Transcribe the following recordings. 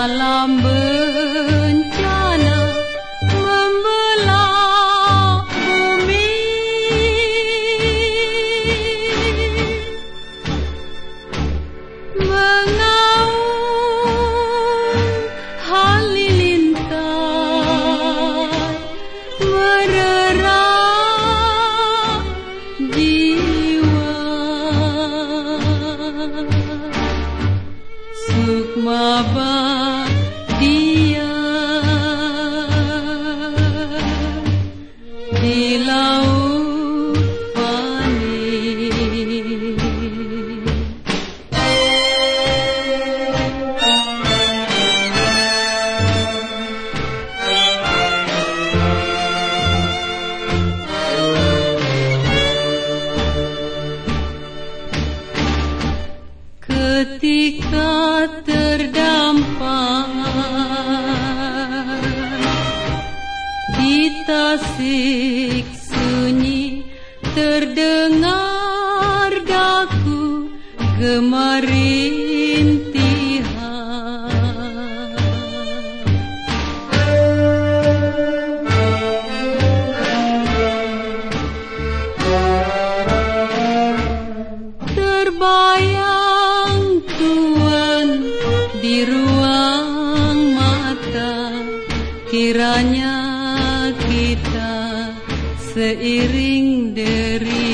Alam bencana membelah bumi. Mengaum halilintar Mererak jiwa. Sukma dia di laut fani Ketika tasik sunyi Terdengar daku gemar rintihan. Terbayang Tuhan di ruang mata Kiranya kita seiring derita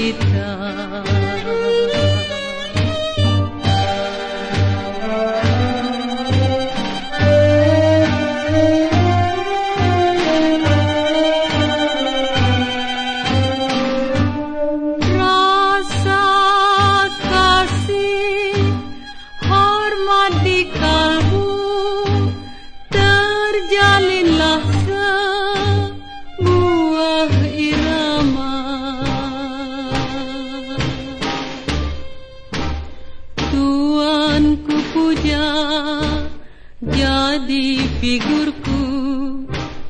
figurku.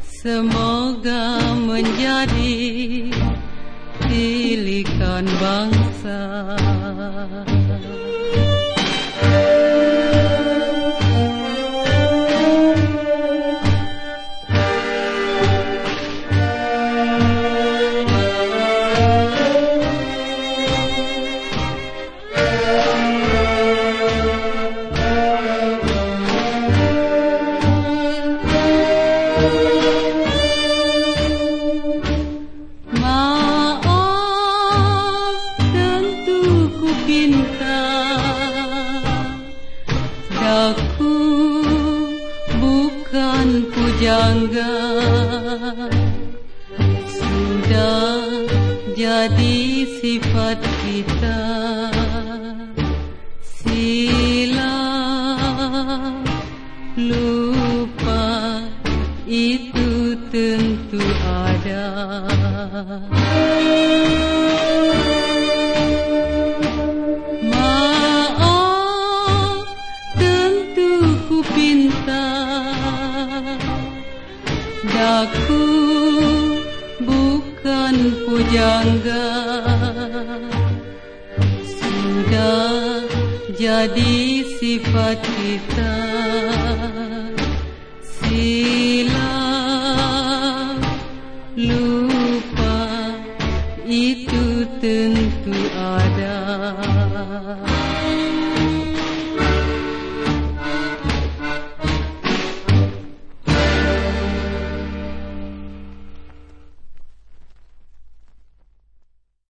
Semoga menjadi tilikan bangsa pinta Daku bukan pujangga. Sudah jadi sifat kita Daku bukan pujangga. Sudah jadi sifat kita. Sila lupa itu